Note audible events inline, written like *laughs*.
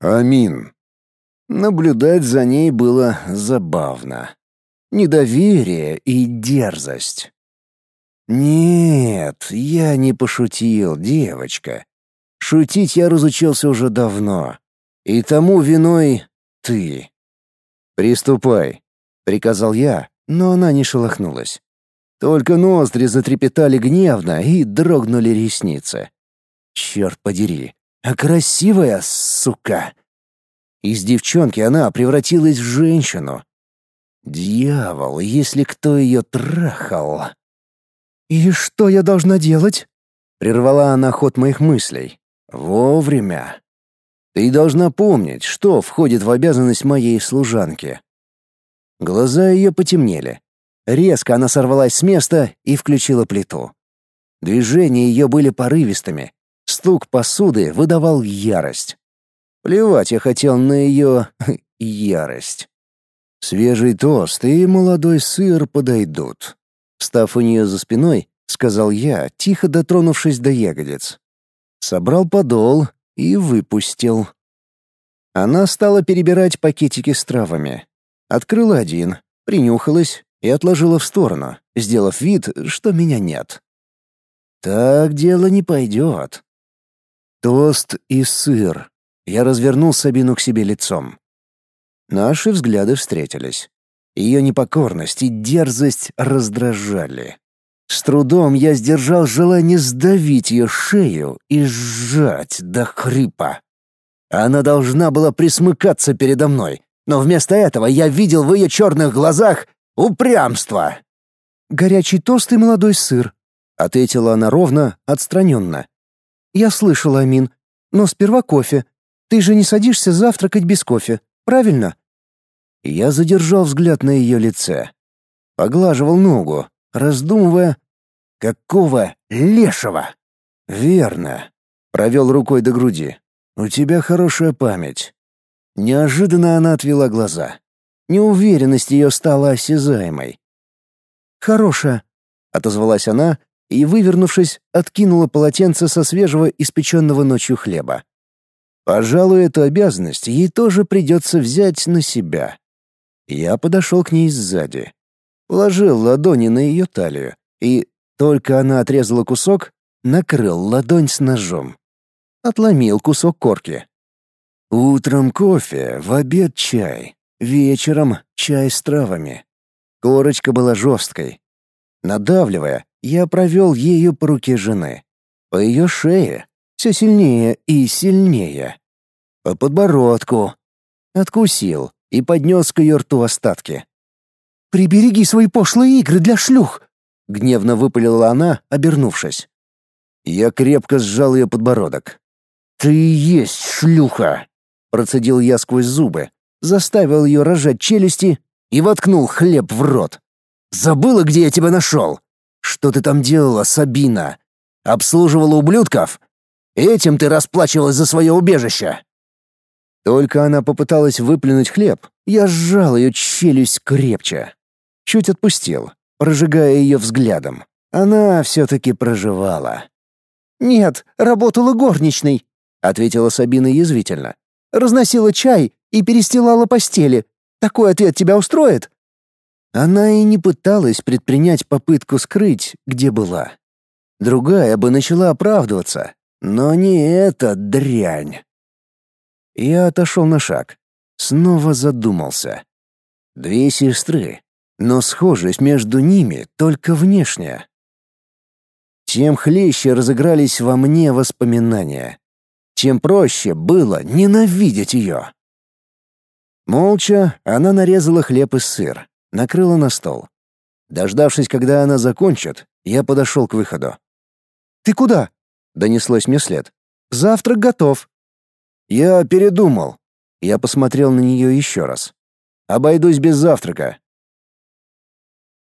Амин. Наблюдать за ней было забавно. Недоверие и дерзость. Нет, я не пошутил, девочка. Шутить я разучился уже давно. И тому виной ты. Приступай, приказал я, но она не шелохнулась. Только ноздри затрепетали гневно и дрогнули ресницы. Черт подери, а красивая сука! Из девчонки она превратилась в женщину. Дьявол, если кто ее трахал. «И что я должна делать?» Прервала она ход моих мыслей. «Вовремя. Ты должна помнить, что входит в обязанность моей служанки». Глаза ее потемнели. Резко она сорвалась с места и включила плиту. Движения ее были порывистыми. Стук посуды выдавал ярость. Плевать я хотел на ее *laughs* ярость. Свежий тост и молодой сыр подойдут. Став у нее за спиной, сказал я, тихо дотронувшись до ягодиц. Собрал подол и выпустил. Она стала перебирать пакетики с травами. Открыла один, принюхалась и отложила в сторону, сделав вид, что меня нет. Так дело не пойдет. Тост и сыр. Я развернул Сабину к себе лицом. Наши взгляды встретились. Ее непокорность и дерзость раздражали. С трудом я сдержал желание сдавить ее шею и сжать до хрипа. Она должна была присмыкаться передо мной, но вместо этого я видел в ее черных глазах Упрямство!» «Горячий тост и молодой сыр», — ответила она ровно, отстраненно. «Я слышала, Амин, но сперва кофе. Ты же не садишься завтракать без кофе, правильно?» Я задержал взгляд на ее лице. Поглаживал ногу, раздумывая, какого лешего? Верно. Провел рукой до груди. У тебя хорошая память. Неожиданно она отвела глаза. Неуверенность ее стала осязаемой. «Хорошая», — отозвалась она и, вывернувшись, откинула полотенце со свежего испеченного ночью хлеба. «Пожалуй, эту обязанность ей тоже придется взять на себя». Я подошел к ней сзади, положил ладони на ее талию и, только она отрезала кусок, накрыл ладонь с ножом. Отломил кусок корки. Утром кофе, в обед чай. Вечером чай с травами. Корочка была жесткой. Надавливая, я провел ею по руке жены. По ее шее, все сильнее и сильнее. По подбородку. Откусил и поднес к ее рту остатки. «Прибереги свои пошлые игры для шлюх!» — гневно выпалила она, обернувшись. Я крепко сжал ее подбородок. «Ты и есть шлюха!» — процедил я сквозь зубы, заставил ее рожать челюсти и воткнул хлеб в рот. «Забыла, где я тебя нашел? Что ты там делала, Сабина? Обслуживала ублюдков? Этим ты расплачивалась за свое убежище!» Только она попыталась выплюнуть хлеб, я сжал ее челюсть крепче. Чуть отпустил, прожигая ее взглядом. Она все-таки проживала. «Нет, работала горничной», — ответила Сабина язвительно. «Разносила чай и перестилала постели. Такой ответ тебя устроит?» Она и не пыталась предпринять попытку скрыть, где была. Другая бы начала оправдываться, но не эта дрянь. Я отошел на шаг. Снова задумался. Две сестры, но схожесть между ними только внешняя. Тем хлеще разыгрались во мне воспоминания. Тем проще было ненавидеть ее. Молча она нарезала хлеб и сыр, накрыла на стол. Дождавшись, когда она закончит, я подошел к выходу. «Ты куда?» — донеслось мне след. «Завтрак готов». «Я передумал». Я посмотрел на нее еще раз. «Обойдусь без завтрака.